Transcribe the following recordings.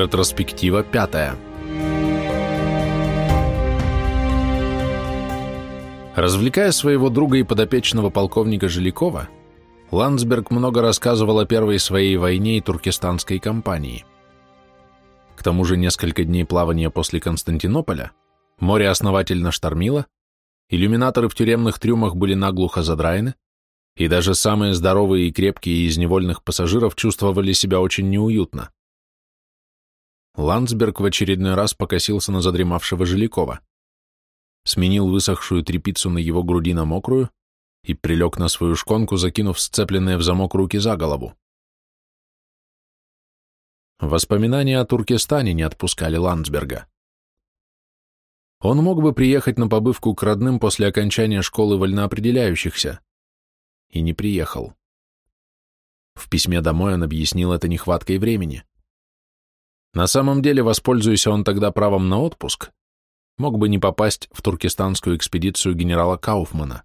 Ретроспектива пятая. Развлекая своего друга и подопечного полковника Жилякова, Ландсберг много рассказывал о первой своей войне и туркестанской кампании. К тому же несколько дней плавания после Константинополя море основательно штормило, иллюминаторы в тюремных трюмах были наглухо задраены, и даже самые здоровые и крепкие из невольных пассажиров чувствовали себя очень неуютно. Ландсберг в очередной раз покосился на задремавшего Жилякова, сменил высохшую трепицу на его груди на мокрую и прилег на свою шконку, закинув сцепленные в замок руки за голову. Воспоминания о Туркестане не отпускали Ландсберга. Он мог бы приехать на побывку к родным после окончания школы вольноопределяющихся, и не приехал. В письме домой он объяснил это нехваткой времени. На самом деле, воспользуйся он тогда правом на отпуск, мог бы не попасть в туркестанскую экспедицию генерала Кауфмана.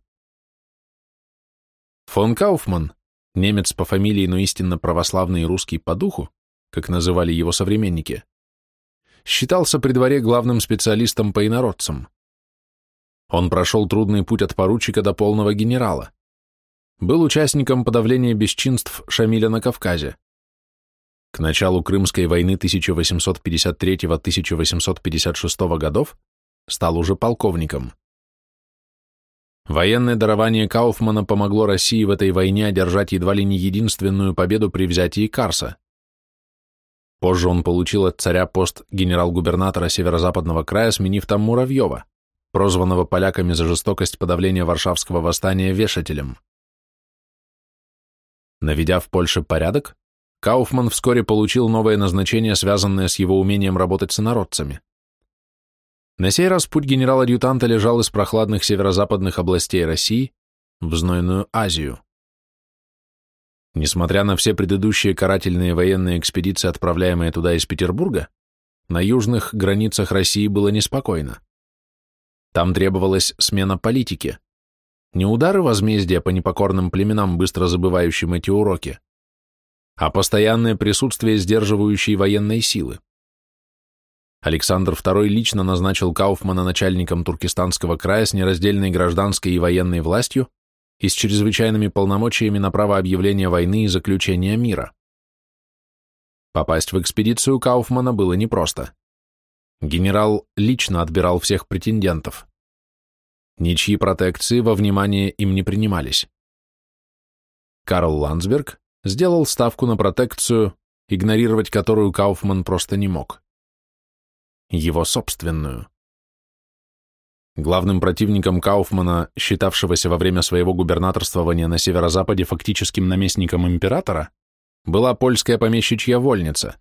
Фон Кауфман, немец по фамилии, но истинно православный и русский по духу, как называли его современники, считался при дворе главным специалистом по инородцам. Он прошел трудный путь от поручика до полного генерала. Был участником подавления бесчинств Шамиля на Кавказе. К началу Крымской войны 1853-1856 годов стал уже полковником. Военное дарование Кауфмана помогло России в этой войне одержать едва ли не единственную победу при взятии Карса. Позже он получил от царя пост генерал-губернатора Северо-Западного края, сменив там Муравьева, прозванного поляками за жестокость подавления Варшавского восстания вешателем. Наведя в Польше порядок, Кауфман вскоре получил новое назначение, связанное с его умением работать с инородцами. На сей раз путь генерала-адъютанта лежал из прохладных северо-западных областей России в знойную Азию. Несмотря на все предыдущие карательные военные экспедиции, отправляемые туда из Петербурга, на южных границах России было неспокойно. Там требовалась смена политики. Не удары возмездия по непокорным племенам, быстро забывающим эти уроки, а постоянное присутствие сдерживающей военной силы. Александр II лично назначил Кауфмана начальником Туркестанского края с нераздельной гражданской и военной властью и с чрезвычайными полномочиями на право объявления войны и заключения мира. Попасть в экспедицию Кауфмана было непросто. Генерал лично отбирал всех претендентов. Ничьи протекции во внимание им не принимались. Карл Ландсберг сделал ставку на протекцию, игнорировать которую Кауфман просто не мог. Его собственную. Главным противником Кауфмана, считавшегося во время своего губернаторствования на северо-западе фактическим наместником императора, была польская помещичья вольница.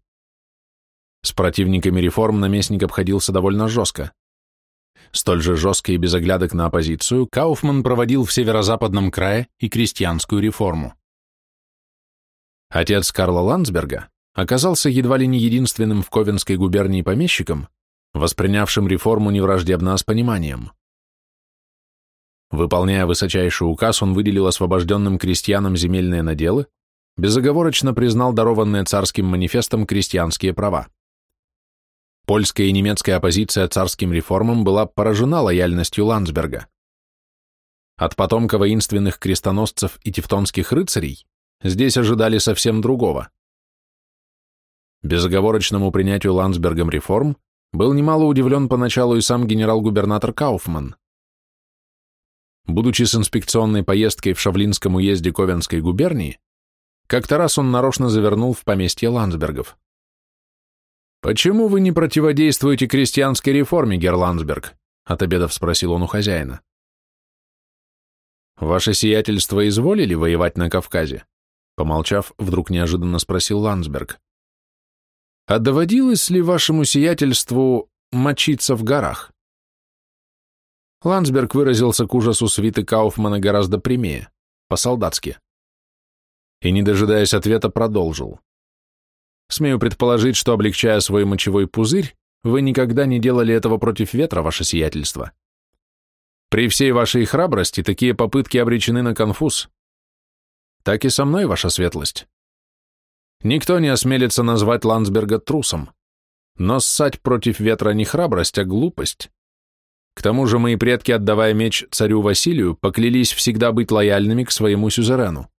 С противниками реформ наместник обходился довольно жестко. Столь же жестко и без оглядок на оппозицию Кауфман проводил в северо-западном крае и крестьянскую реформу. Отец Карла Ландсберга оказался едва ли не единственным в Ковенской губернии помещиком, воспринявшим реформу невраждебно, а с пониманием. Выполняя высочайший указ, он выделил освобожденным крестьянам земельные наделы, безоговорочно признал дарованные царским манифестом крестьянские права. Польская и немецкая оппозиция царским реформам была поражена лояльностью Ландсберга. От потомка воинственных крестоносцев и тевтонских рыцарей здесь ожидали совсем другого. Безоговорочному принятию Ландсбергом реформ был немало удивлен поначалу и сам генерал-губернатор Кауфман. Будучи с инспекционной поездкой в Шавлинском уезде Ковенской губернии, как-то раз он нарочно завернул в поместье Ландсбергов. «Почему вы не противодействуете крестьянской реформе, герр Ландсберг?» — от обедов спросил он у хозяина. «Ваше сиятельство изволили воевать на Кавказе?» Помолчав, вдруг неожиданно спросил Ландсберг. «А доводилось ли вашему сиятельству мочиться в горах?» Ландсберг выразился к ужасу свиты Кауфмана гораздо прямее, по-солдатски. И, не дожидаясь ответа, продолжил. Смею предположить, что, облегчая свой мочевой пузырь, вы никогда не делали этого против ветра, ваше сиятельство. При всей вашей храбрости такие попытки обречены на конфуз. Так и со мной, ваша светлость. Никто не осмелится назвать Ландсберга трусом. Но ссать против ветра не храбрость, а глупость. К тому же мои предки, отдавая меч царю Василию, поклялись всегда быть лояльными к своему сюзерену.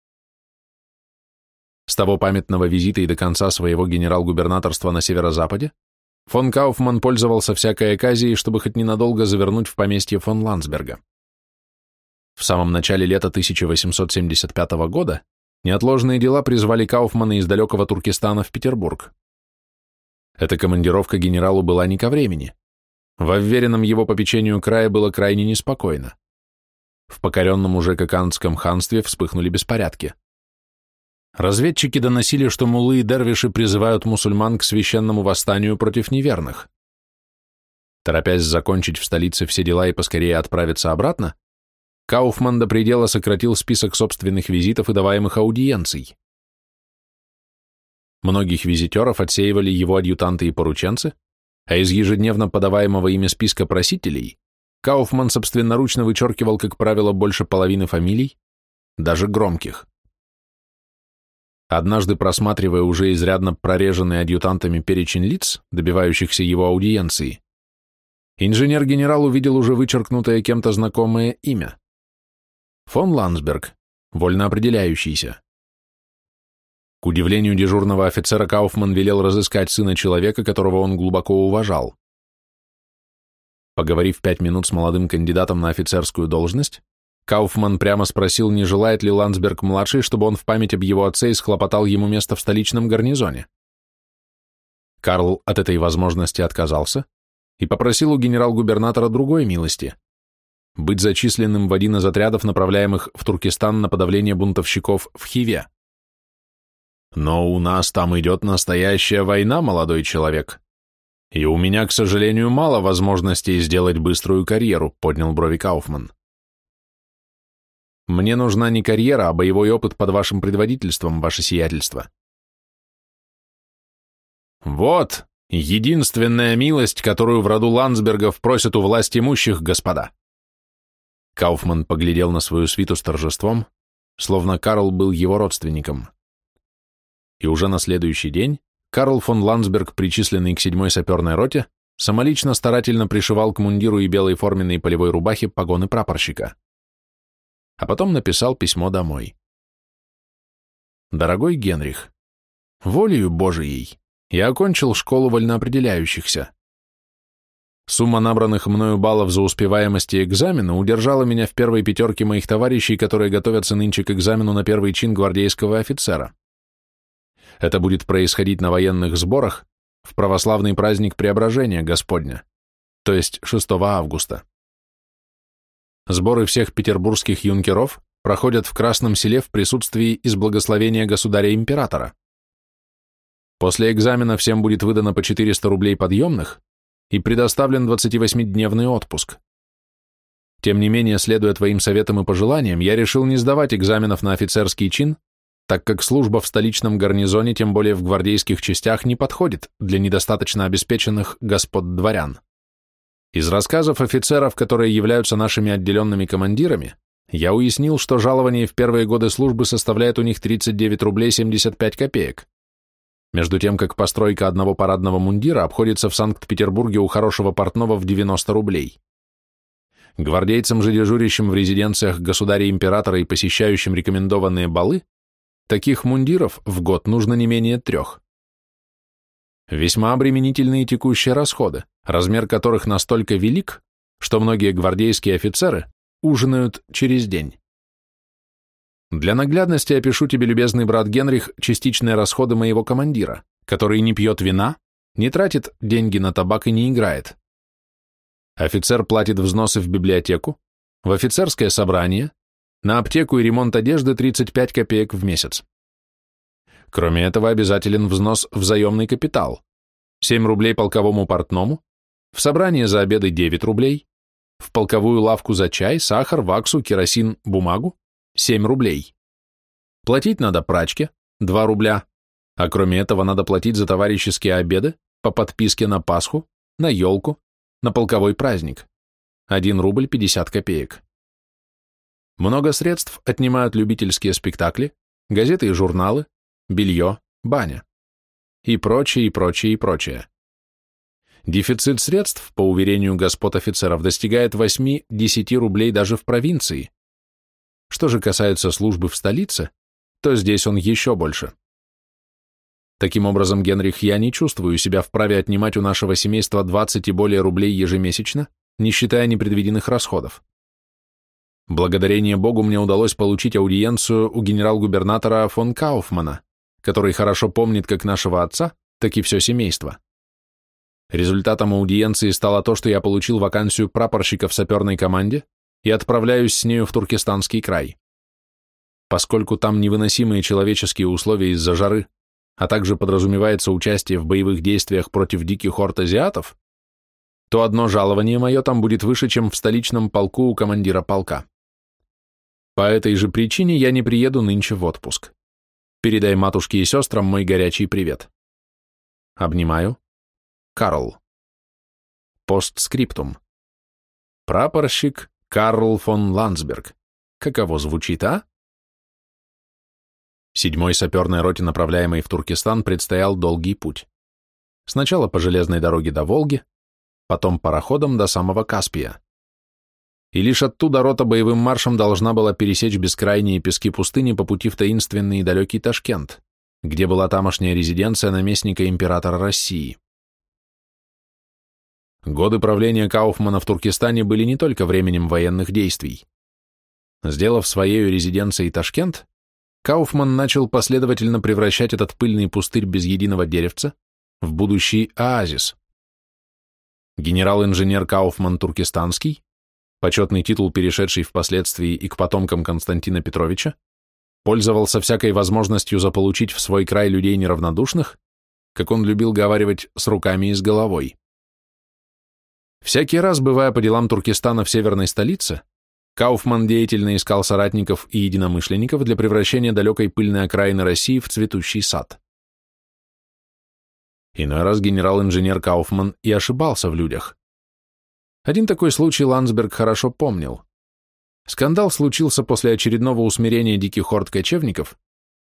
С того памятного визита и до конца своего генерал-губернаторства на северо-западе фон Кауфман пользовался всякой оказией, чтобы хоть ненадолго завернуть в поместье фон Ландсберга. В самом начале лета 1875 года неотложные дела призвали Кауфмана из далекого Туркестана в Петербург. Эта командировка генералу была не ко времени. Во вверенном его попечению крае было крайне неспокойно. В покоренном уже Коканском ханстве вспыхнули беспорядки. Разведчики доносили, что муллы и дервиши призывают мусульман к священному восстанию против неверных. Торопясь закончить в столице все дела и поскорее отправиться обратно, Кауфман до предела сократил список собственных визитов и даваемых аудиенций. Многих визитеров отсеивали его адъютанты и порученцы, а из ежедневно подаваемого ими списка просителей Кауфман собственноручно вычеркивал, как правило, больше половины фамилий, даже громких. Однажды, просматривая уже изрядно прореженный адъютантами перечень лиц, добивающихся его аудиенции, инженер-генерал увидел уже вычеркнутое кем-то знакомое имя. Фон Ландсберг, вольно определяющийся. К удивлению дежурного офицера Кауфман велел разыскать сына человека, которого он глубоко уважал. Поговорив пять минут с молодым кандидатом на офицерскую должность, Кауфман прямо спросил, не желает ли Ландсберг-младший, чтобы он в память об его отце исхлопотал ему место в столичном гарнизоне. Карл от этой возможности отказался и попросил у генерал-губернатора другой милости – быть зачисленным в один из отрядов, направляемых в Туркестан на подавление бунтовщиков в Хиве. «Но у нас там идет настоящая война, молодой человек», и у меня, к сожалению, мало возможностей сделать быструю карьеру», — поднял брови Кауфман. Мне нужна не карьера, а боевой опыт под вашим предводительством, ваше сиятельство. Вот единственная милость, которую в роду Ландсбергов просят у власть имущих, господа. Кауфман поглядел на свою свиту с торжеством, словно Карл был его родственником. И уже на следующий день Карл фон Ландсберг, причисленный к седьмой саперной роте, самолично старательно пришивал к мундиру и белой форменной полевой рубахе погоны прапорщика а потом написал письмо домой. «Дорогой Генрих, волею Божией я окончил школу вольноопределяющихся. Сумма набранных мною баллов за успеваемость и экзамена удержала меня в первой пятерке моих товарищей, которые готовятся нынче к экзамену на первый чин гвардейского офицера. Это будет происходить на военных сборах в православный праздник Преображения Господня, то есть 6 августа. Сборы всех петербургских юнкеров проходят в Красном селе в присутствии и с благословения государя-императора. После экзамена всем будет выдано по 400 рублей подъемных и предоставлен 28-дневный отпуск. Тем не менее, следуя твоим советам и пожеланиям, я решил не сдавать экзаменов на офицерский чин, так как служба в столичном гарнизоне, тем более в гвардейских частях, не подходит для недостаточно обеспеченных господ дворян. Из рассказов офицеров, которые являются нашими отделенными командирами, я уяснил, что жалование в первые годы службы составляет у них 39 рублей 75 копеек. Между тем, как постройка одного парадного мундира обходится в Санкт-Петербурге у хорошего портного в 90 рублей. Гвардейцам же, дежурящим в резиденциях государя-императора и посещающим рекомендованные балы, таких мундиров в год нужно не менее трех. Весьма обременительные текущие расходы, размер которых настолько велик, что многие гвардейские офицеры ужинают через день. Для наглядности опишу тебе, любезный брат Генрих, частичные расходы моего командира, который не пьет вина, не тратит деньги на табак и не играет. Офицер платит взносы в библиотеку, в офицерское собрание, на аптеку и ремонт одежды 35 копеек в месяц. Кроме этого, обязателен взнос в заемный капитал. 7 рублей полковому портному, в собрание за обеды 9 рублей, в полковую лавку за чай, сахар, ваксу, керосин, бумагу 7 рублей. Платить надо прачке 2 рубля, а кроме этого надо платить за товарищеские обеды по подписке на Пасху, на елку, на полковой праздник 1 рубль 50 копеек. Много средств отнимают любительские спектакли, газеты и журналы, белье, баня. И прочее, и прочее, и прочее. Дефицит средств, по уверению господ офицеров, достигает 8-10 рублей даже в провинции. Что же касается службы в столице, то здесь он еще больше. Таким образом, Генрих, я не чувствую себя вправе отнимать у нашего семейства 20 и более рублей ежемесячно, не считая непредвиденных расходов. Благодарение Богу мне удалось получить аудиенцию у генерал-губернатора фон Кауфмана, который хорошо помнит как нашего отца, так и все семейство. Результатом аудиенции стало то, что я получил вакансию прапорщика в саперной команде и отправляюсь с нею в Туркестанский край. Поскольку там невыносимые человеческие условия из-за жары, а также подразумевается участие в боевых действиях против диких орд азиатов, то одно жалование мое там будет выше, чем в столичном полку у командира полка. По этой же причине я не приеду нынче в отпуск. Передай матушке и сестрам мой горячий привет. Обнимаю. Карл. Постскриптум. Прапорщик Карл фон Ландсберг. Каково звучит, а? Седьмой саперной роте, направляемой в Туркестан, предстоял долгий путь. Сначала по железной дороге до Волги, потом пароходом до самого Каспия. И лишь оттуда рота боевым маршем должна была пересечь бескрайние пески пустыни по пути в таинственный и далекий Ташкент, где была тамошняя резиденция наместника императора России. Годы правления Кауфмана в Туркестане были не только временем военных действий. Сделав своей резиденцией Ташкент, Кауфман начал последовательно превращать этот пыльный пустырь без единого деревца в будущий оазис. Генерал-инженер Кауфман Туркестанский, почетный титул, перешедший впоследствии и к потомкам Константина Петровича, пользовался всякой возможностью заполучить в свой край людей неравнодушных, как он любил говаривать, с руками и с головой. Всякий раз, бывая по делам Туркестана в северной столице, Кауфман деятельно искал соратников и единомышленников для превращения далекой пыльной окраины России в цветущий сад. Иной раз генерал-инженер Кауфман и ошибался в людях. Один такой случай Ландсберг хорошо помнил. Скандал случился после очередного усмирения диких орд кочевников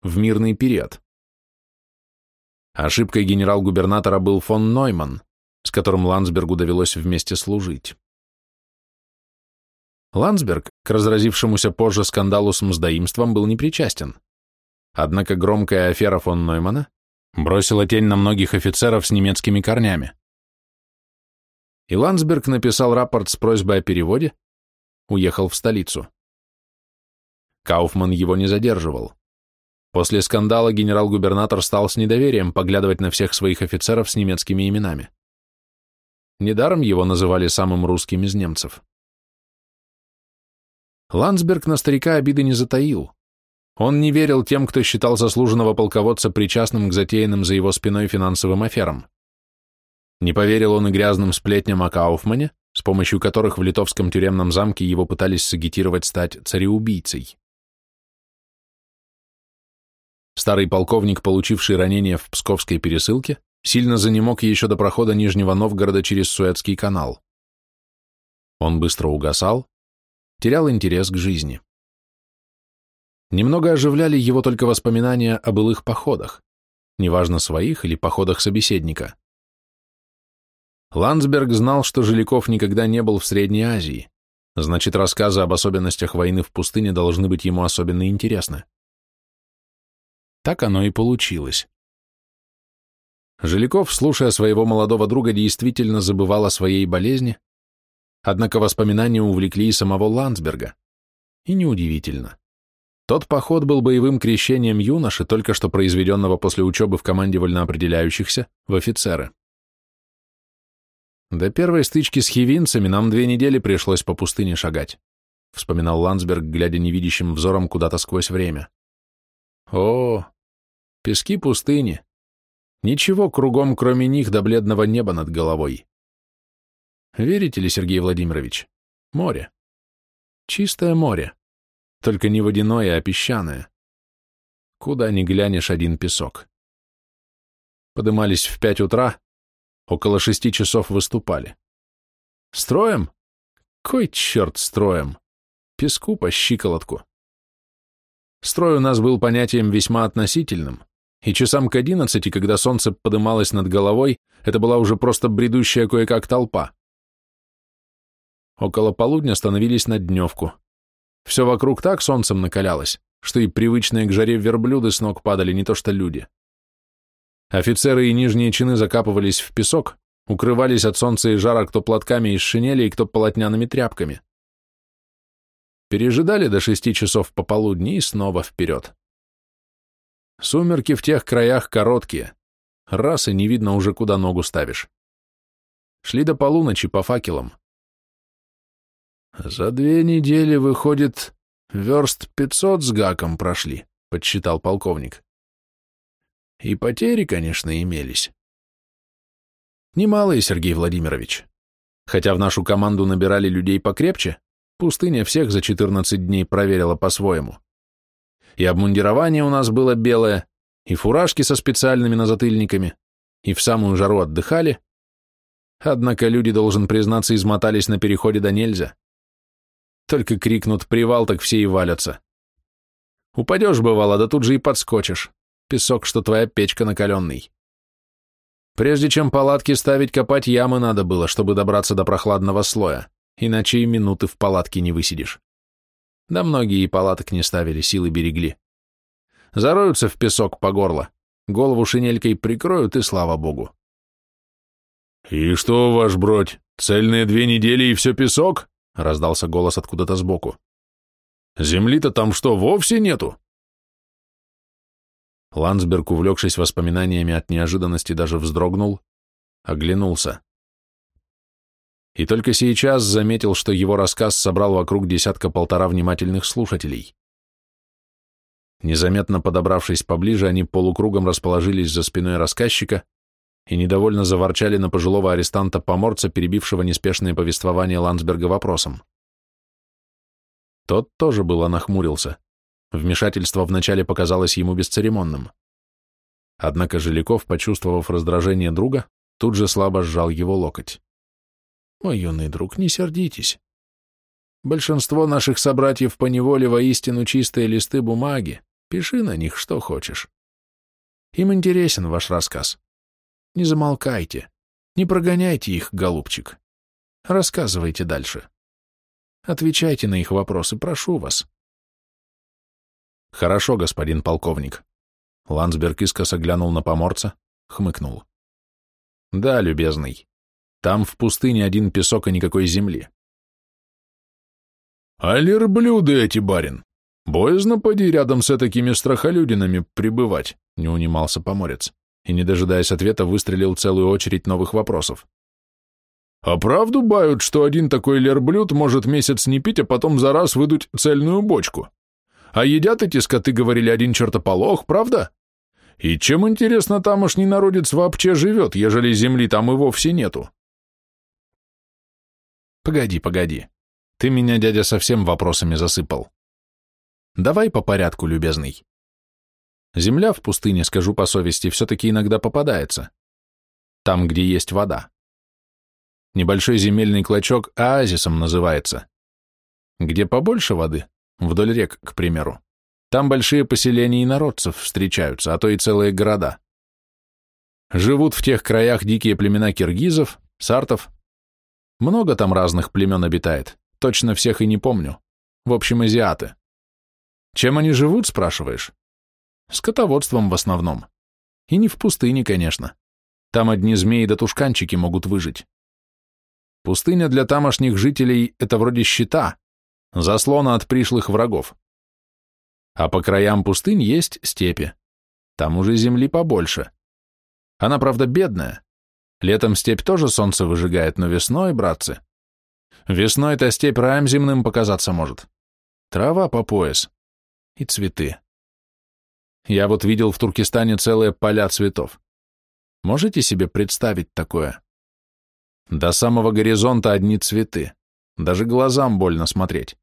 в мирный период. Ошибкой генерал-губернатора был фон Нойман, с которым Ландсбергу довелось вместе служить. Ландсберг к разразившемуся позже скандалу с мздоимством был непричастен. Однако громкая афера фон Ноймана бросила тень на многих офицеров с немецкими корнями. И Ландсберг написал рапорт с просьбой о переводе, уехал в столицу. Кауфман его не задерживал. После скандала генерал-губернатор стал с недоверием поглядывать на всех своих офицеров с немецкими именами. Недаром его называли самым русским из немцев. Ландсберг на старика обиды не затаил. Он не верил тем, кто считал заслуженного полководца причастным к затеянным за его спиной финансовым аферам. Не поверил он и грязным сплетням о Кауфмане, с помощью которых в литовском тюремном замке его пытались сагитировать стать цареубийцей. Старый полковник, получивший ранение в Псковской пересылке, сильно занемог еще до прохода Нижнего Новгорода через Суэцкий канал. Он быстро угасал, терял интерес к жизни. Немного оживляли его только воспоминания о былых походах, неважно своих или походах собеседника. Ландсберг знал, что Жиляков никогда не был в Средней Азии, значит, рассказы об особенностях войны в пустыне должны быть ему особенно интересны. Так оно и получилось. Жиляков, слушая своего молодого друга, действительно забывал о своей болезни, Однако воспоминания увлекли и самого Ландсберга. И неудивительно. Тот поход был боевым крещением юноши, только что произведенного после учебы в команде вольноопределяющихся в офицеры. До первой стычки с хивинцами нам две недели пришлось по пустыне шагать, вспоминал Ландсберг, глядя невидящим взором куда-то сквозь время. О, пески пустыни. Ничего кругом, кроме них, до бледного неба над головой. Верите ли, Сергей Владимирович? Море. Чистое море. Только не водяное, а песчаное. Куда ни глянешь один песок. Подымались в пять утра, около шести часов выступали. Строем? Кой черт строем? Песку по щиколотку. Строй у нас был понятием весьма относительным, и часам к одиннадцати, когда солнце подымалось над головой, это была уже просто бредущая кое-как толпа. Около полудня становились на дневку. Все вокруг так солнцем накалялось, что и привычные к жаре верблюды с ног падали, не то что люди. Офицеры и нижние чины закапывались в песок, укрывались от солнца и жара кто платками из шинели, кто полотняными тряпками. Пережидали до шести часов пополудни и снова вперед. Сумерки в тех краях короткие, раз и не видно уже, куда ногу ставишь. Шли до полуночи по факелам. «За две недели, выходит, верст пятьсот с гаком прошли», — подсчитал полковник. «И потери, конечно, имелись». Немалые, Сергей Владимирович. Хотя в нашу команду набирали людей покрепче, пустыня всех за 14 дней проверила по-своему. И обмундирование у нас было белое, и фуражки со специальными назатыльниками, и в самую жару отдыхали. Однако люди, должен признаться, измотались на переходе до нельзя. Только крикнут «привал», так все и валятся. Упадешь, бывало, да тут же и подскочишь. Песок, что твоя печка накаленный. Прежде чем палатки ставить, копать ямы надо было, чтобы добраться до прохладного слоя, иначе и минуты в палатке не высидишь. Да многие и палаток не ставили, силы берегли. Зароются в песок по горло, голову шинелькой прикроют, и слава богу. «И что, ваш бродь, цельные две недели и все песок?» — раздался голос откуда-то сбоку. «Земли-то там что, вовсе нету?» Ландсберг, увлекшись воспоминаниями от неожиданности, даже вздрогнул, оглянулся. И только сейчас заметил, что его рассказ собрал вокруг десятка-полтора внимательных слушателей. Незаметно подобравшись поближе, они полукругом расположились за спиной рассказчика и недовольно заворчали на пожилого арестанта-поморца, перебившего неспешное повествование Ландсберга вопросом. Тот тоже было нахмурился. Вмешательство вначале показалось ему бесцеремонным. Однако Жиляков, почувствовав раздражение друга, тут же слабо сжал его локоть. «Мой юный друг, не сердитесь. Большинство наших собратьев по неволе воистину чистые листы бумаги. Пиши на них, что хочешь. Им интересен ваш рассказ. Не замолкайте, не прогоняйте их, голубчик. Рассказывайте дальше. Отвечайте на их вопросы, прошу вас. «Хорошо, господин полковник». Ландсберг искоса глянул на поморца, хмыкнул. «Да, любезный. Там в пустыне один песок и никакой земли». «Алерблюды эти, барин! Боязно поди рядом с такими страхолюдинами пребывать», — не унимался поморец, и, не дожидаясь ответа, выстрелил целую очередь новых вопросов. «А правду бают, что один такой лерблюд может месяц не пить, а потом за раз выдуть цельную бочку?» А едят эти скоты, говорили, один чертополох, правда? И чем, интересно, тамошний народец вообще живет, ежели земли там и вовсе нету? Погоди, погоди. Ты меня, дядя, совсем вопросами засыпал. Давай по порядку, любезный. Земля в пустыне, скажу по совести, все-таки иногда попадается. Там, где есть вода. Небольшой земельный клочок оазисом называется. Где побольше воды, вдоль рек, к примеру. Там большие поселения и народцев встречаются, а то и целые города. Живут в тех краях дикие племена киргизов, сартов. Много там разных племен обитает, точно всех и не помню. В общем, азиаты. Чем они живут, спрашиваешь? Скотоводством в основном. И не в пустыне, конечно. Там одни змеи да тушканчики могут выжить. Пустыня для тамошних жителей — это вроде щита, заслона от пришлых врагов. А по краям пустынь есть степи. Там уже земли побольше. Она, правда, бедная. Летом степь тоже солнце выжигает, но весной, братцы, весной-то степь раем земным показаться может. Трава по пояс. И цветы. Я вот видел в Туркестане целые поля цветов. Можете себе представить такое? До самого горизонта одни цветы. Даже глазам больно смотреть.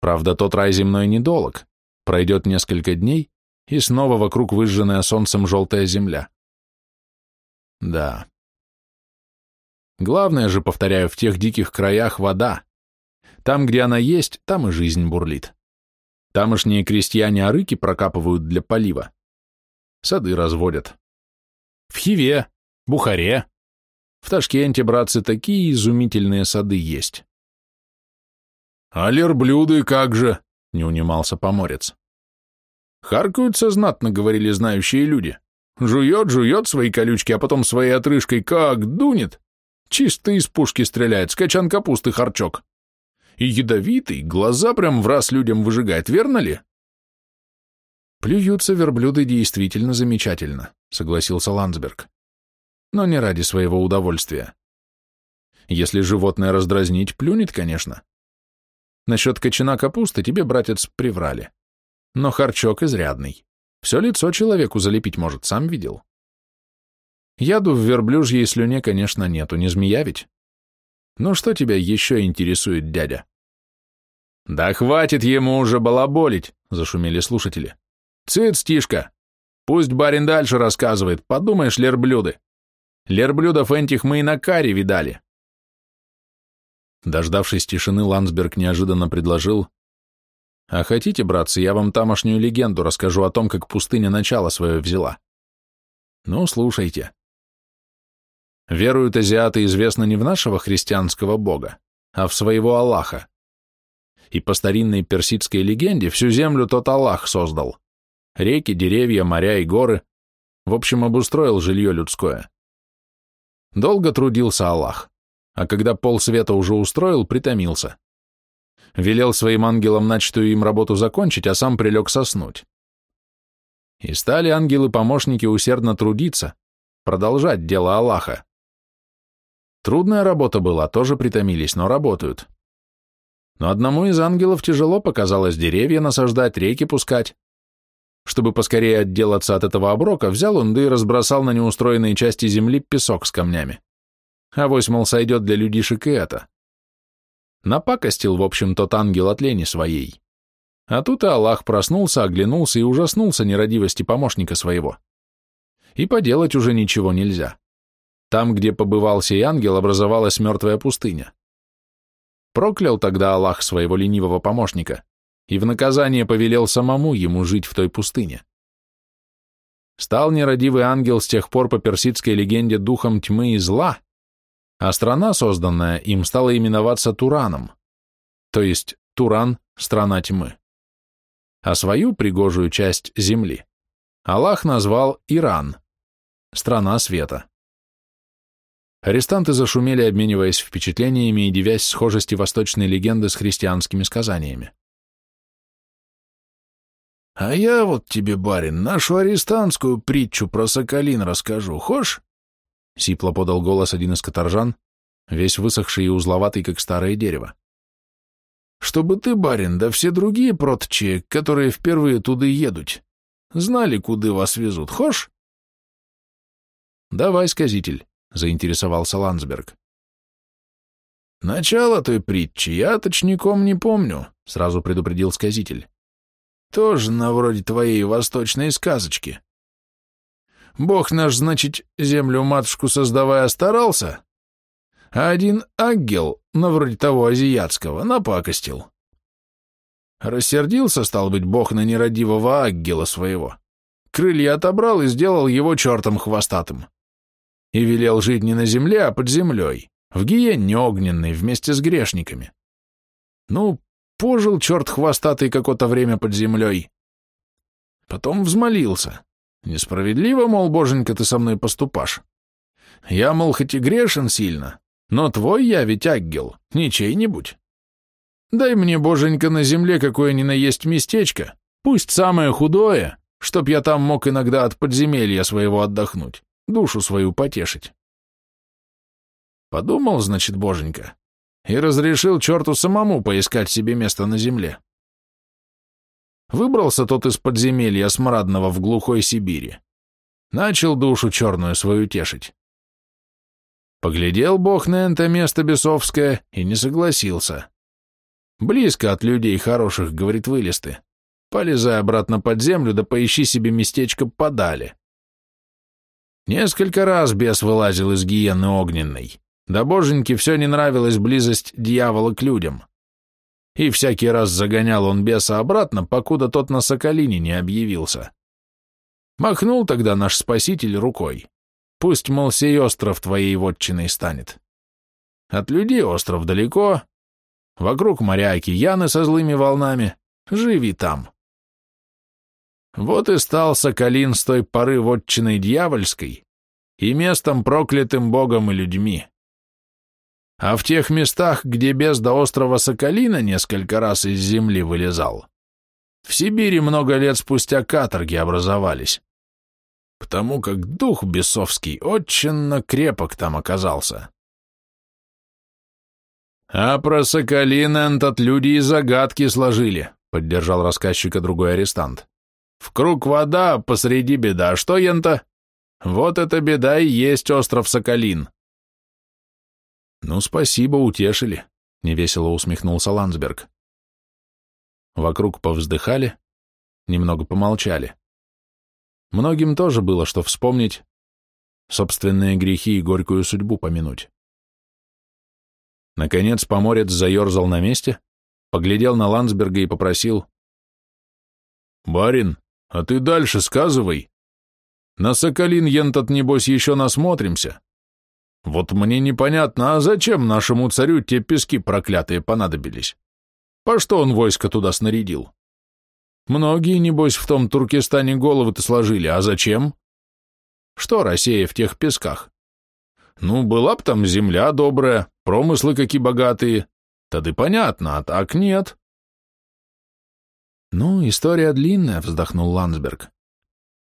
Правда, тот рай земной недолг. Пройдет несколько дней, и снова вокруг выжженная солнцем желтая земля. Да. Главное же, повторяю, в тех диких краях вода. Там, где она есть, там и жизнь бурлит. Тамошние крестьяне арыки прокапывают для полива. Сады разводят. В Хиве, Бухаре, в Ташкенте, братцы, такие изумительные сады есть. А лерблюды как же? Не унимался поморец. Харкаются знатно, говорили знающие люди. Жует, жует свои колючки, а потом своей отрыжкой как дунет. Чисто из пушки стреляет, скачан капусты харчок. И ядовитый, глаза прям в раз людям выжигает, верно ли? Плюются верблюды действительно замечательно, согласился Ландсберг. Но не ради своего удовольствия. Если животное раздразнить, плюнет, конечно. Насчет кочана капусты тебе, братец, приврали. Но харчок изрядный. Все лицо человеку залепить может, сам видел. Яду в верблюжьей слюне, конечно, нету, не змея ведь. Ну что тебя еще интересует, дядя? Да хватит ему уже балаболить, зашумели слушатели. Цыц, Тишка, пусть барин дальше рассказывает, подумаешь, лерблюды. Лерблюдов энтих мы и на каре видали. Дождавшись тишины, Ландсберг неожиданно предложил, «А хотите, братцы, я вам тамошнюю легенду расскажу о том, как пустыня начало свое взяла? Ну, слушайте. Веруют азиаты известно не в нашего христианского бога, а в своего Аллаха. И по старинной персидской легенде всю землю тот Аллах создал. Реки, деревья, моря и горы. В общем, обустроил жилье людское. Долго трудился Аллах, а когда пол света уже устроил, притомился. Велел своим ангелам начатую им работу закончить, а сам прилег соснуть. И стали ангелы-помощники усердно трудиться, продолжать дело Аллаха. Трудная работа была, тоже притомились, но работают. Но одному из ангелов тяжело показалось деревья насаждать, реки пускать. Чтобы поскорее отделаться от этого оброка, взял он да и разбросал на неустроенные части земли песок с камнями. Авось, мол, сойдет для людишек и это. Напакостил, в общем, тот ангел от лени своей. А тут и Аллах проснулся, оглянулся и ужаснулся нерадивости помощника своего. И поделать уже ничего нельзя. Там, где побывал сей ангел, образовалась мертвая пустыня. Проклял тогда Аллах своего ленивого помощника и в наказание повелел самому ему жить в той пустыне. Стал нерадивый ангел с тех пор по персидской легенде духом тьмы и зла, а страна, созданная им, стала именоваться Тураном, то есть Туран – страна тьмы. А свою пригожую часть земли Аллах назвал Иран – страна света. Арестанты зашумели, обмениваясь впечатлениями и девясь схожести восточной легенды с христианскими сказаниями. «А я вот тебе, барин, нашу арестантскую притчу про Соколин расскажу, хошь?» Сипло подал голос один из каторжан, весь высохший и узловатый, как старое дерево. «Чтобы ты, барин, да все другие протчие, которые впервые туда едут, знали, куда вас везут, хошь?» «Давай, сказитель», — заинтересовался Ландсберг. «Начало той притчи я точником не помню», — сразу предупредил сказитель. «Тоже на вроде твоей восточной сказочки. Бог наш, значит, землю-матушку создавая старался, а один ангел, на вроде того азиатского, напакостил. Рассердился, стал быть, Бог на нерадивого ангела своего. Крылья отобрал и сделал его чертом хвостатым и велел жить не на земле, а под землей, в гиене огненной, вместе с грешниками. Ну, пожил черт хвостатый какое-то время под землей. Потом взмолился. Несправедливо, мол, боженька, ты со мной поступашь. Я, мол, хоть и грешен сильно, но твой я ведь ангел, не чей-нибудь. Дай мне, боженька, на земле какое ни на есть местечко, пусть самое худое, чтоб я там мог иногда от подземелья своего отдохнуть душу свою потешить. Подумал, значит, боженька, и разрешил черту самому поискать себе место на земле. Выбрался тот из подземелья смрадного в глухой Сибири. Начал душу черную свою тешить. Поглядел Бог на это место бесовское и не согласился. Близко от людей хороших, говорит вылезты. Полезай обратно под землю, да поищи себе местечко подали. Несколько раз бес вылазил из гиены огненной. Да боженьке все не нравилась близость дьявола к людям. И всякий раз загонял он беса обратно, покуда тот на Соколине не объявился. Махнул тогда наш спаситель рукой. Пусть, мол, сей остров твоей вотчиной станет. От людей остров далеко, вокруг моря океаны со злыми волнами, живи там. Вот и стал Соколин с той поры вотчиной дьявольской и местом проклятым богом и людьми. А в тех местах, где без до острова Соколина несколько раз из земли вылезал, в Сибири много лет спустя каторги образовались, потому как дух бесовский очень крепок там оказался. А про Соколин этот люди и загадки сложили, поддержал рассказчика другой арестант. В круг вода, посреди беда. Что, ента? Вот эта беда и есть остров Соколин. Ну, спасибо, утешили, невесело усмехнулся Ландсберг. Вокруг повздыхали, немного помолчали. Многим тоже было что вспомнить, собственные грехи и горькую судьбу помянуть. Наконец поморец заерзал на месте, поглядел на Ландсберга и попросил. «Барин, а ты дальше сказывай. На Соколин ентот, небось, еще насмотримся. Вот мне непонятно, а зачем нашему царю те пески проклятые понадобились? По что он войско туда снарядил? Многие, небось, в том Туркестане головы-то сложили, а зачем? Что Россия в тех песках? Ну, была б там земля добрая, промыслы какие богатые, тогда понятно, а так нет. «Ну, история длинная», — вздохнул Ландсберг.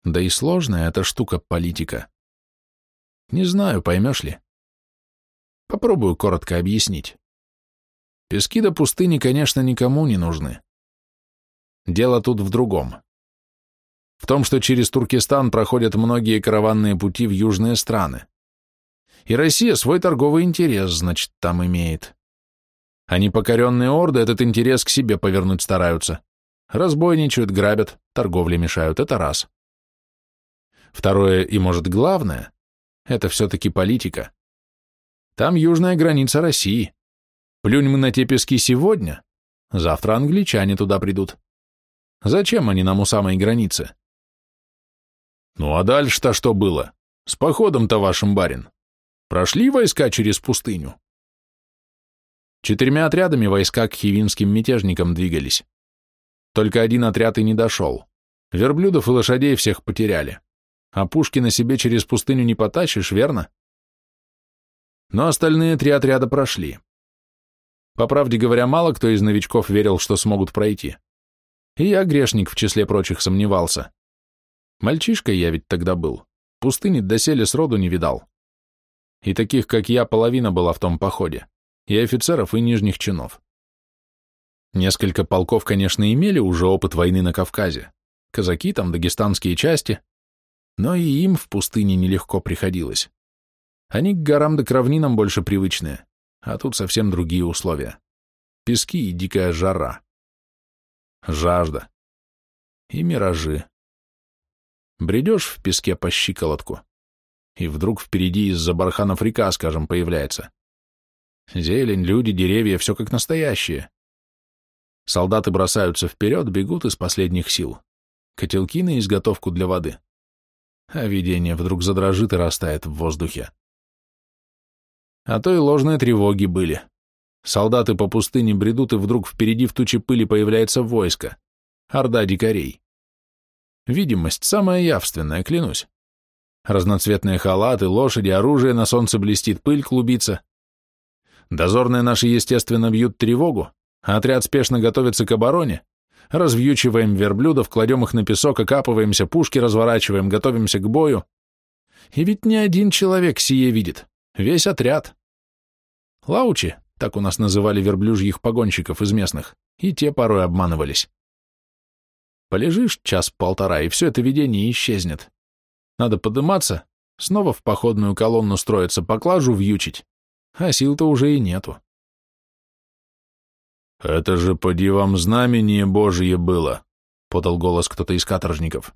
«Да и сложная эта штука политика. Не знаю, поймешь ли. Попробую коротко объяснить. Пески до пустыни, конечно, никому не нужны. Дело тут в другом. В том, что через Туркестан проходят многие караванные пути в южные страны. И Россия свой торговый интерес, значит, там имеет. А непокоренные орды этот интерес к себе повернуть стараются. Разбойничают, грабят, торговле мешают, это раз. Второе и, может, главное, это все-таки политика. Там южная граница России. Плюнь мы на те пески сегодня, завтра англичане туда придут. Зачем они нам у самой границы? Ну а дальше-то что было? С походом-то вашим барин. Прошли войска через пустыню? Четырьмя отрядами войска к хивинским мятежникам двигались. Только один отряд и не дошел. Верблюдов и лошадей всех потеряли. А пушки на себе через пустыню не потащишь, верно? Но остальные три отряда прошли. По правде говоря, мало кто из новичков верил, что смогут пройти. И я, грешник, в числе прочих, сомневался. Мальчишкой я ведь тогда был. Пустыни доселе сроду не видал. И таких, как я, половина была в том походе. И офицеров, и нижних чинов. Несколько полков, конечно, имели уже опыт войны на Кавказе. Казаки там, дагестанские части. Но и им в пустыне нелегко приходилось. Они к горам да к равнинам больше привычные, а тут совсем другие условия. Пески и дикая жара. Жажда. И миражи. Бредешь в песке по щиколотку, и вдруг впереди из-за барханов река, скажем, появляется. Зелень, люди, деревья, все как настоящее. Солдаты бросаются вперед, бегут из последних сил. Котелки на изготовку для воды. А видение вдруг задрожит и растает в воздухе. А то и ложные тревоги были. Солдаты по пустыне бредут, и вдруг впереди в туче пыли появляется войско. Орда дикарей. Видимость самая явственная, клянусь. Разноцветные халаты, лошади, оружие на солнце блестит, пыль клубится. Дозорные наши, естественно, бьют тревогу, Отряд спешно готовится к обороне. Развьючиваем верблюдов, кладем их на песок, окапываемся, пушки разворачиваем, готовимся к бою. И ведь не один человек сие видит, весь отряд. Лаучи, так у нас называли верблюжьих погонщиков из местных, и те порой обманывались. Полежишь час-полтора, и все это видение исчезнет. Надо подыматься, снова в походную колонну строиться, поклажу вьючить, а сил-то уже и нету. «Это же поди вам знамение Божье было», — подал голос кто-то из каторжников.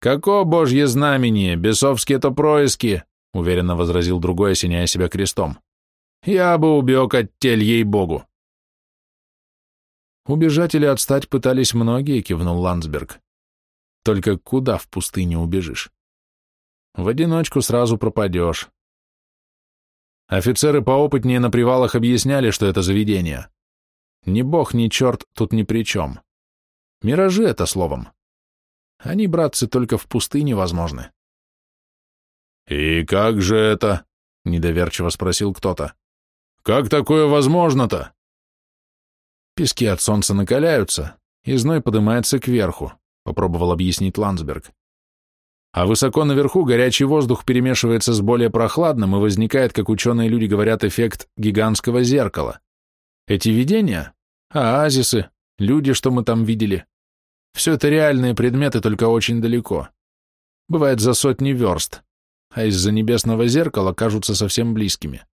«Како Божье знамение? Бесовские то происки», — уверенно возразил другой, осеняя себя крестом. «Я бы убег от тель ей-богу». «Убежать или отстать пытались многие», — кивнул Ландсберг. Только куда в пустыне убежишь? В одиночку сразу пропадешь. Офицеры поопытнее на привалах объясняли, что это заведение. Ни бог, ни черт тут ни при чем. Миражи это словом. Они, братцы, только в пустыне возможны. «И как же это?» — недоверчиво спросил кто-то. «Как такое возможно-то?» «Пески от солнца накаляются, и зной поднимается кверху», — попробовал объяснить Ландсберг. «А высоко наверху горячий воздух перемешивается с более прохладным, и возникает, как ученые люди говорят, эффект гигантского зеркала. Эти видения, оазисы, люди, что мы там видели, все это реальные предметы, только очень далеко. Бывает за сотни верст, а из-за небесного зеркала кажутся совсем близкими.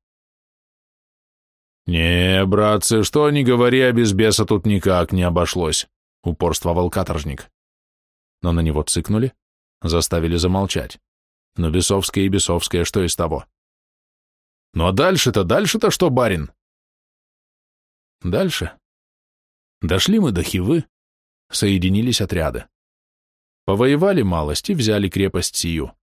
«Не, братцы, что ни говори, а без беса тут никак не обошлось», — упорствовал каторжник. Но на него цыкнули, заставили замолчать. Но бесовское и бесовское, что из того? «Ну а дальше-то, дальше-то что, барин?» Дальше. Дошли мы до Хивы, соединились отряды. Повоевали малость и взяли крепость сию.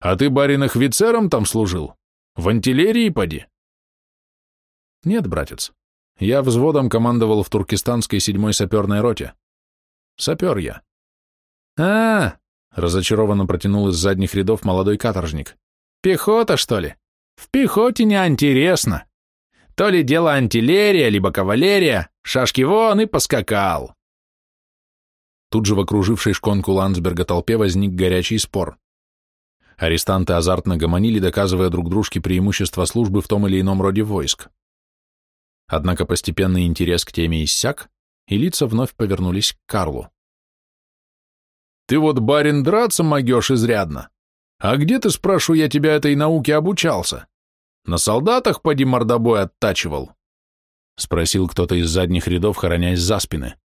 А ты, барин, офицером там служил? В антиллерии поди? Нет, братец. Я взводом командовал в туркестанской седьмой саперной роте. Сапер я. а, -а, -а разочарованно протянул из задних рядов молодой каторжник. Пехота, что ли? В пехоте не интересно. То ли дело антиллерия, либо кавалерия, шашки вон и поскакал. Тут же в окружившей шконку Ландсберга толпе возник горячий спор. Арестанты азартно гомонили, доказывая друг дружке преимущество службы в том или ином роде войск. Однако постепенный интерес к теме иссяк, и лица вновь повернулись к Карлу. «Ты вот, барин, драться могешь изрядно. А где ты, спрашиваю я тебя, этой науке обучался? На солдатах поди мордобой оттачивал?» — спросил кто-то из задних рядов, хоронясь за спины.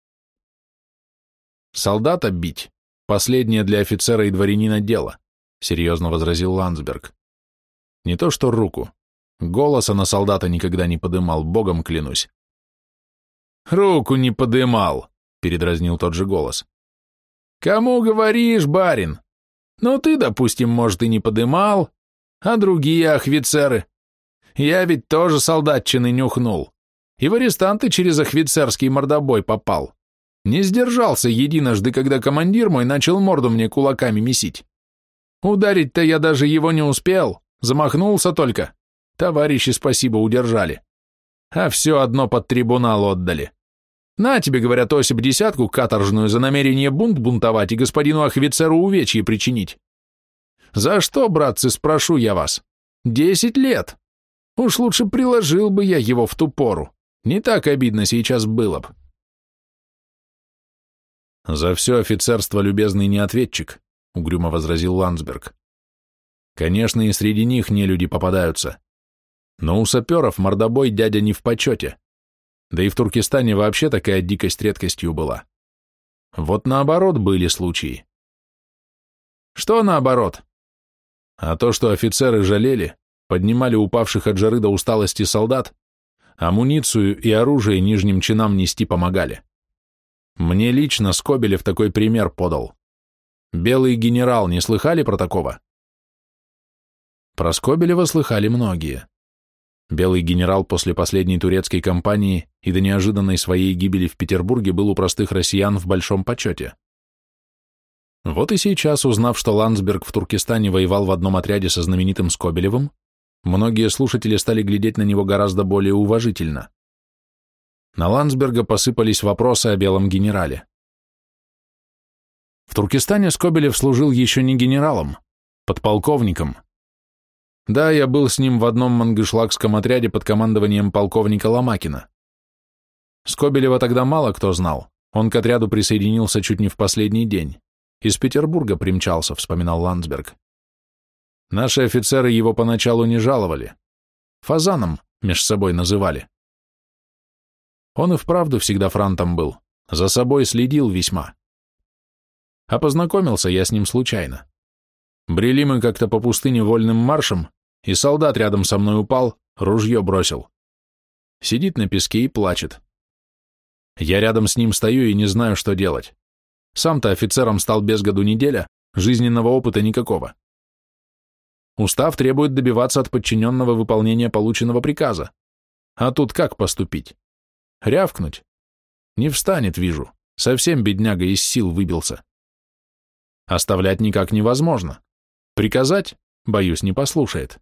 «Солдата бить — последнее для офицера и дворянина дело», — серьезно возразил Ландсберг. «Не то что руку. Голоса на солдата никогда не подымал, богом клянусь». «Руку не подымал», — передразнил тот же голос. «Кому говоришь, барин? Ну ты, допустим, может, и не подымал, а другие офицеры. Я ведь тоже солдатчины нюхнул и в арестанты через офицерский мордобой попал. Не сдержался единожды, когда командир мой начал морду мне кулаками месить. Ударить-то я даже его не успел, замахнулся только. Товарищи спасибо удержали. А все одно под трибунал отдали. На тебе, говорят, Осип, десятку каторжную за намерение бунт бунтовать и господину офицеру увечье причинить. За что, братцы, спрошу я вас? Десять лет. Уж лучше приложил бы я его в ту пору. Не так обидно сейчас было б. За все офицерство любезный не ответчик, угрюмо возразил Ландсберг. Конечно, и среди них не люди попадаются. Но у саперов мордобой дядя не в почете. Да и в Туркестане вообще такая дикость редкостью была. Вот наоборот были случаи. Что наоборот? А то, что офицеры жалели, поднимали упавших от жары до усталости солдат, амуницию и оружие нижним чинам нести помогали. Мне лично Скобелев такой пример подал. Белый генерал, не слыхали про такого? Про Скобелева слыхали многие. Белый генерал после последней турецкой кампании и до неожиданной своей гибели в Петербурге был у простых россиян в большом почете. Вот и сейчас, узнав, что Ландсберг в Туркестане воевал в одном отряде со знаменитым Скобелевым, Многие слушатели стали глядеть на него гораздо более уважительно. На Ландсберга посыпались вопросы о белом генерале. В Туркестане Скобелев служил еще не генералом, подполковником. Да, я был с ним в одном мангышлакском отряде под командованием полковника Ломакина. Скобелева тогда мало кто знал, он к отряду присоединился чуть не в последний день. Из Петербурга примчался, вспоминал Ландсберг. Наши офицеры его поначалу не жаловали. Фазаном меж собой называли. Он и вправду всегда франтом был, за собой следил весьма. А познакомился я с ним случайно. Брели мы как-то по пустыне вольным маршем, и солдат рядом со мной упал, ружье бросил. Сидит на песке и плачет. Я рядом с ним стою и не знаю, что делать. Сам-то офицером стал без году неделя, жизненного опыта никакого. Устав требует добиваться от подчиненного выполнения полученного приказа. А тут как поступить? Рявкнуть? Не встанет, вижу. Совсем бедняга из сил выбился. Оставлять никак невозможно. Приказать? Боюсь, не послушает.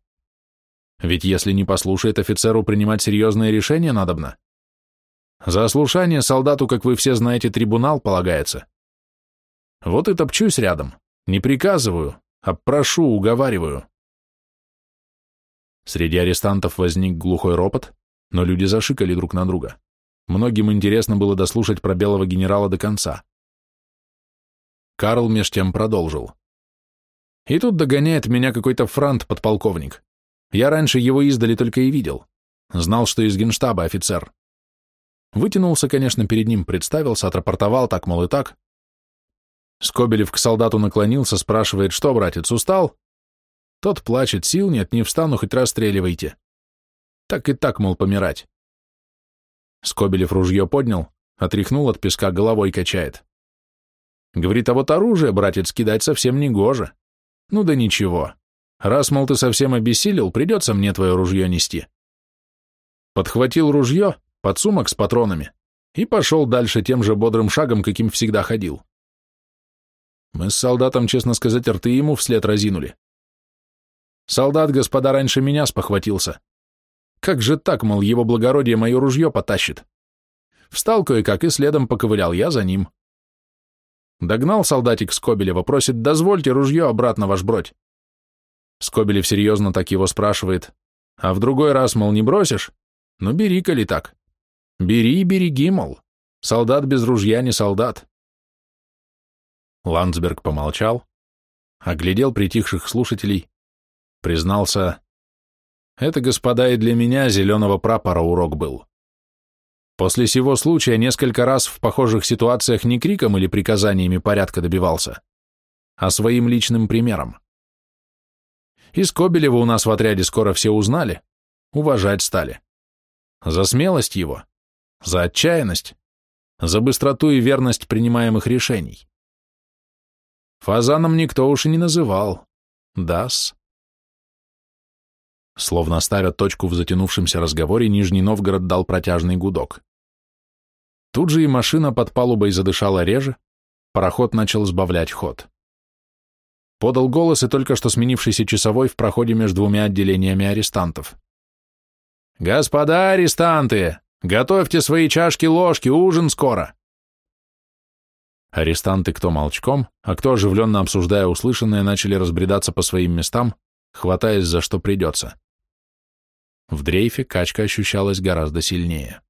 Ведь если не послушает, офицеру принимать серьезные решения надобно. За ослушание солдату, как вы все знаете, трибунал полагается. Вот и топчусь рядом. Не приказываю, а прошу, уговариваю. Среди арестантов возник глухой ропот, но люди зашикали друг на друга. Многим интересно было дослушать про белого генерала до конца. Карл меж тем продолжил. И тут догоняет меня какой-то франт-подполковник. Я раньше его издали только и видел. Знал, что из генштаба офицер. Вытянулся, конечно, перед ним, представился, отрапортовал так, мол, и так. Скобелев к солдату наклонился, спрашивает, что, братец, устал? Тот плачет, сил нет, не встану, хоть расстреливайте. Так и так, мол, помирать. Скобелев ружье поднял, отряхнул от песка, головой качает. Говорит, а вот оружие, братец, кидать совсем не гоже. Ну да ничего. Раз, мол, ты совсем обессилел, придется мне твое ружье нести. Подхватил ружье, подсумок с патронами, и пошел дальше тем же бодрым шагом, каким всегда ходил. Мы с солдатом, честно сказать, рты ему вслед разинули. Солдат, господа, раньше меня спохватился. Как же так, мол, его благородие мое ружье потащит? Встал кое-как и следом поковылял я за ним. Догнал солдатик Скобелева, просит, дозвольте ружье обратно ваш бродь. Скобелев серьезно так его спрашивает, а в другой раз, мол, не бросишь? Ну, бери-ка ли так. Бери и береги, мол. Солдат без ружья не солдат. Ландсберг помолчал, оглядел притихших слушателей, признался, «Это, господа, и для меня зеленого прапора урок был. После сего случая несколько раз в похожих ситуациях не криком или приказаниями порядка добивался, а своим личным примером. Из Кобелева у нас в отряде скоро все узнали, уважать стали. За смелость его, за отчаянность, за быстроту и верность принимаемых решений. Фазаном никто уж и не называл. Дас. Словно ставя точку в затянувшемся разговоре, Нижний Новгород дал протяжный гудок. Тут же и машина под палубой задышала реже, пароход начал сбавлять ход. Подал голос и только что сменившийся часовой в проходе между двумя отделениями арестантов. «Господа арестанты, готовьте свои чашки-ложки, ужин скоро!» Арестанты кто молчком, а кто, оживленно обсуждая услышанное, начали разбредаться по своим местам, хватаясь за что придется. В дрейфе качка ощущалась гораздо сильнее.